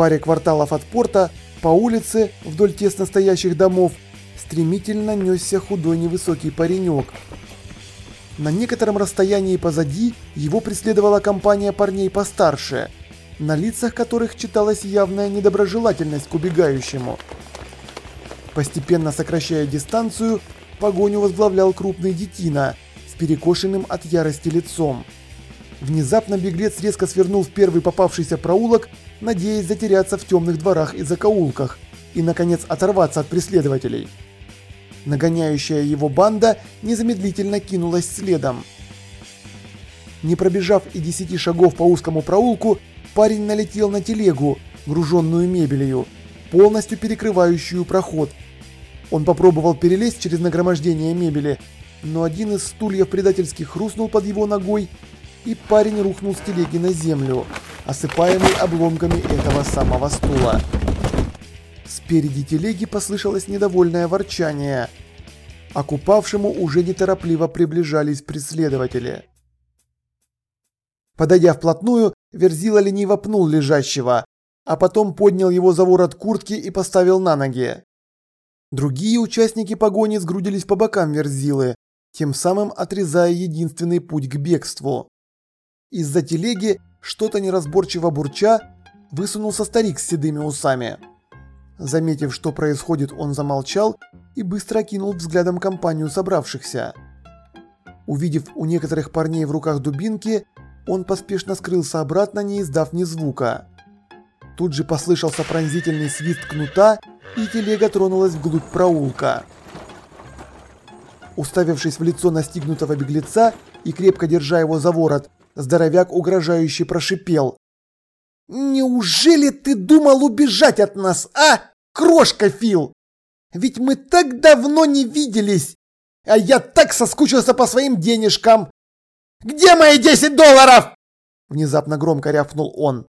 паре кварталов от порта по улице вдоль тесно стоящих домов стремительно несся худой невысокий паренек. На некотором расстоянии позади его преследовала компания парней постарше, на лицах которых читалась явная недоброжелательность к убегающему. Постепенно сокращая дистанцию, погоню возглавлял крупный детина с перекошенным от ярости лицом. Внезапно беглец резко свернул в первый попавшийся проулок, надеясь затеряться в темных дворах и закоулках и, наконец, оторваться от преследователей. Нагоняющая его банда незамедлительно кинулась следом. Не пробежав и десяти шагов по узкому проулку, парень налетел на телегу, груженную мебелью, полностью перекрывающую проход. Он попробовал перелезть через нагромождение мебели, но один из стульев предательски хрустнул под его ногой, и парень рухнул с телеги на землю, осыпаемый обломками этого самого стула. Спереди телеги послышалось недовольное ворчание. А к упавшему уже неторопливо приближались преследователи. Подойдя вплотную, Верзила лениво пнул лежащего, а потом поднял его за ворот куртки и поставил на ноги. Другие участники погони сгрудились по бокам Верзилы, тем самым отрезая единственный путь к бегству. Из-за телеги, что-то неразборчиво бурча, высунулся старик с седыми усами. Заметив, что происходит, он замолчал и быстро окинул взглядом компанию собравшихся. Увидев у некоторых парней в руках дубинки, он поспешно скрылся обратно, не издав ни звука. Тут же послышался пронзительный свист кнута, и телега тронулась вглубь проулка. Уставившись в лицо настигнутого беглеца и крепко держа его за ворот, здоровяк угрожающе прошипел. «Неужели ты думал убежать от нас, а, крошка Фил? Ведь мы так давно не виделись, а я так соскучился по своим денежкам. Где мои 10 долларов?» Внезапно громко рявкнул он.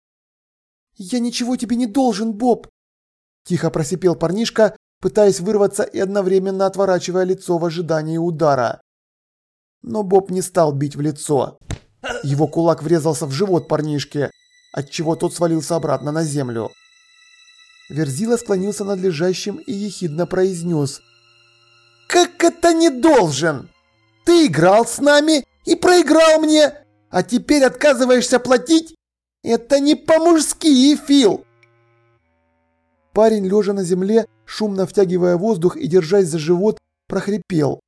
«Я ничего тебе не должен, Боб!» Тихо просипел парнишка, пытаясь вырваться и одновременно отворачивая лицо в ожидании удара. Но Боб не стал бить в лицо. Его кулак врезался в живот парнишке, отчего тот свалился обратно на землю. Верзила склонился над лежащим и ехидно произнес. «Как это не должен? Ты играл с нами и проиграл мне, а теперь отказываешься платить? Это не по-мужски, Фил!» Парень, лежа на земле, шумно втягивая воздух и держась за живот, прохрипел.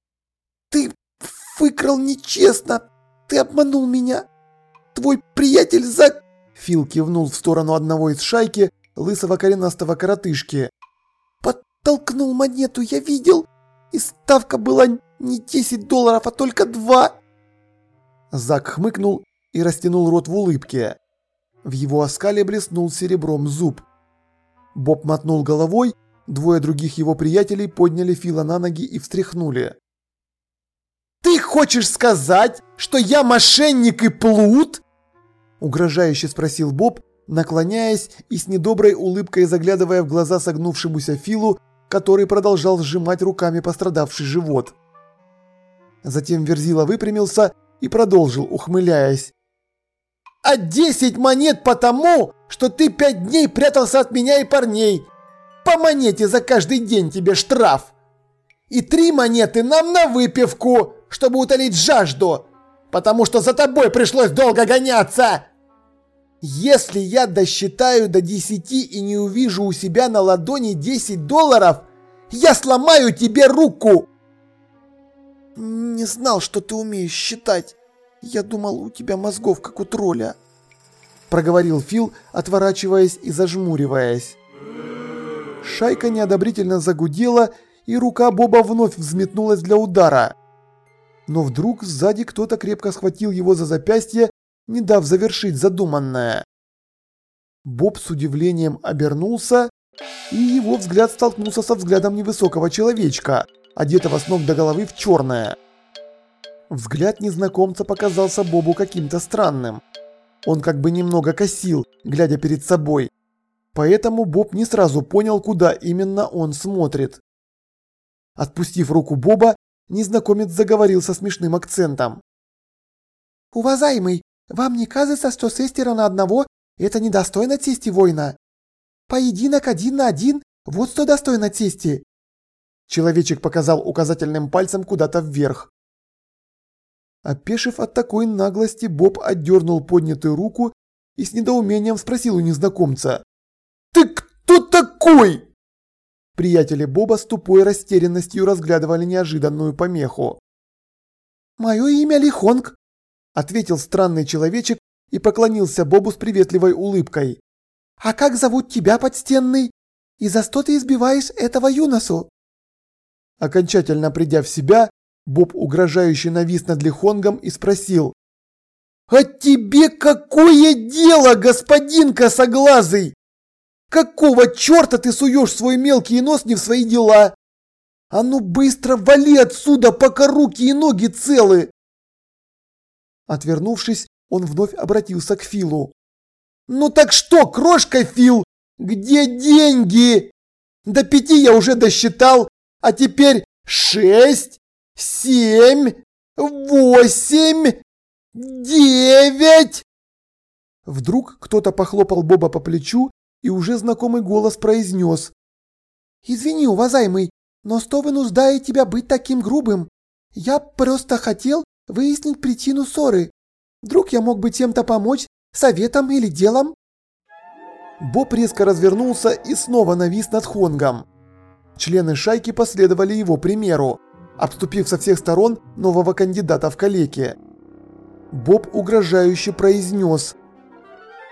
«Ты выкрал нечестно! Ты обманул меня! Твой приятель Зак...» Фил кивнул в сторону одного из шайки, лысого коренастого коротышки. «Подтолкнул монету, я видел, и ставка была не 10 долларов, а только два!» Зак хмыкнул и растянул рот в улыбке. В его оскале блеснул серебром зуб. Боб мотнул головой, двое других его приятелей подняли Фила на ноги и встряхнули. «Ты хочешь сказать, что я мошенник и плут?» Угрожающе спросил Боб, наклоняясь и с недоброй улыбкой заглядывая в глаза согнувшемуся Филу, который продолжал сжимать руками пострадавший живот. Затем Верзила выпрямился и продолжил, ухмыляясь. «А десять монет потому, что ты пять дней прятался от меня и парней. По монете за каждый день тебе штраф. И три монеты нам на выпивку, чтобы утолить жажду, потому что за тобой пришлось долго гоняться. Если я досчитаю до десяти и не увижу у себя на ладони 10 долларов, я сломаю тебе руку. Не знал, что ты умеешь считать. Я думал, у тебя мозгов, как у тролля проговорил Фил, отворачиваясь и зажмуриваясь. Шайка неодобрительно загудела, и рука Боба вновь взметнулась для удара. Но вдруг сзади кто-то крепко схватил его за запястье, не дав завершить задуманное. Боб с удивлением обернулся, и его взгляд столкнулся со взглядом невысокого человечка, одетого с ног до головы в черное. Взгляд незнакомца показался Бобу каким-то странным. Он как бы немного косил, глядя перед собой. Поэтому Боб не сразу понял, куда именно он смотрит. Отпустив руку Боба, незнакомец заговорил со смешным акцентом. «Уважаемый, вам не кажется, что шестеро на одного – это недостойно чести воина? Поединок один на один, вот что достойно чести. Человечек показал указательным пальцем куда-то вверх. Опешив от такой наглости, Боб отдернул поднятую руку и с недоумением спросил у незнакомца. «Ты кто такой?» Приятели Боба с тупой растерянностью разглядывали неожиданную помеху. «Мое имя Лихонг», – ответил странный человечек и поклонился Бобу с приветливой улыбкой. «А как зовут тебя, подстенный? И за что ты избиваешь этого юносу?» Окончательно придя в себя, Боб угрожающе навис над Лихонгом и спросил. «А тебе какое дело, господин косоглазый? Какого черта ты суешь свой мелкий нос не в свои дела? А ну быстро вали отсюда, пока руки и ноги целы!» Отвернувшись, он вновь обратился к Филу. «Ну так что, крошка Фил, где деньги? До пяти я уже досчитал, а теперь шесть, семь, восемь, девять!» Вдруг кто-то похлопал Боба по плечу и уже знакомый голос произнес. «Извини, уважаемый, но что вынуждает тебя быть таким грубым? Я просто хотел выяснить причину ссоры. Вдруг я мог бы чем-то помочь, советом или делом?» Боб резко развернулся и снова навис над Хонгом. Члены шайки последовали его примеру обступив со всех сторон нового кандидата в калеке. Боб угрожающе произнес.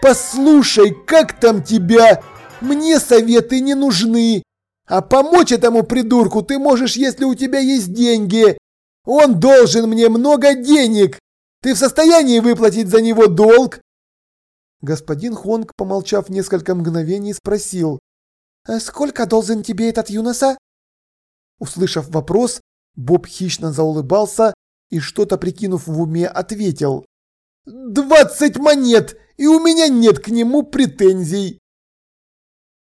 «Послушай, как там тебя? Мне советы не нужны. А помочь этому придурку ты можешь, если у тебя есть деньги. Он должен мне много денег. Ты в состоянии выплатить за него долг?» Господин Хонг, помолчав несколько мгновений, спросил. «А «Сколько должен тебе этот юноса?» Услышав вопрос, Боб хищно заулыбался и что-то прикинув в уме ответил. «Двадцать монет, и у меня нет к нему претензий!»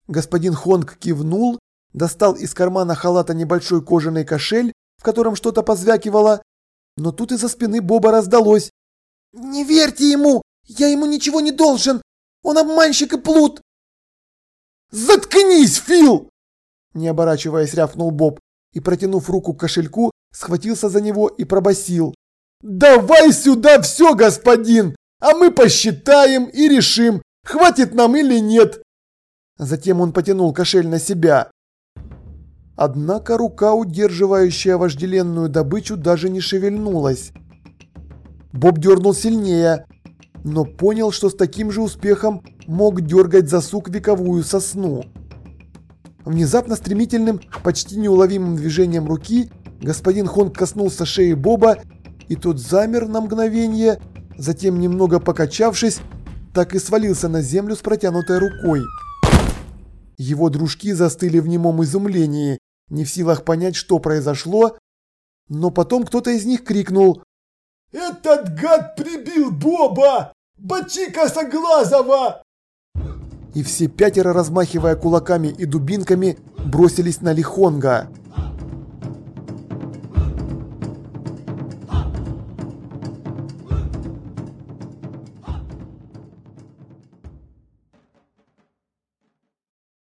Господин Хонг кивнул, достал из кармана халата небольшой кожаный кошель, в котором что-то позвякивало, но тут из-за спины Боба раздалось. «Не верьте ему! Я ему ничего не должен! Он обманщик и плут!» «Заткнись, Фил!» Не оборачиваясь, рявкнул Боб и, протянув руку к кошельку, схватился за него и пробасил: «Давай сюда все, господин, а мы посчитаем и решим, хватит нам или нет!» Затем он потянул кошель на себя. Однако рука, удерживающая вожделенную добычу, даже не шевельнулась. Боб дернул сильнее, но понял, что с таким же успехом мог дергать за сук вековую сосну. Внезапно стремительным, почти неуловимым движением руки господин Хонг коснулся шеи Боба, и тот замер на мгновение, затем, немного покачавшись, так и свалился на землю с протянутой рукой. Его дружки застыли в немом изумлении, не в силах понять, что произошло, но потом кто-то из них крикнул «Этот гад прибил Боба! Бачика Соглазова!» и все пятеро, размахивая кулаками и дубинками, бросились на Лихонга.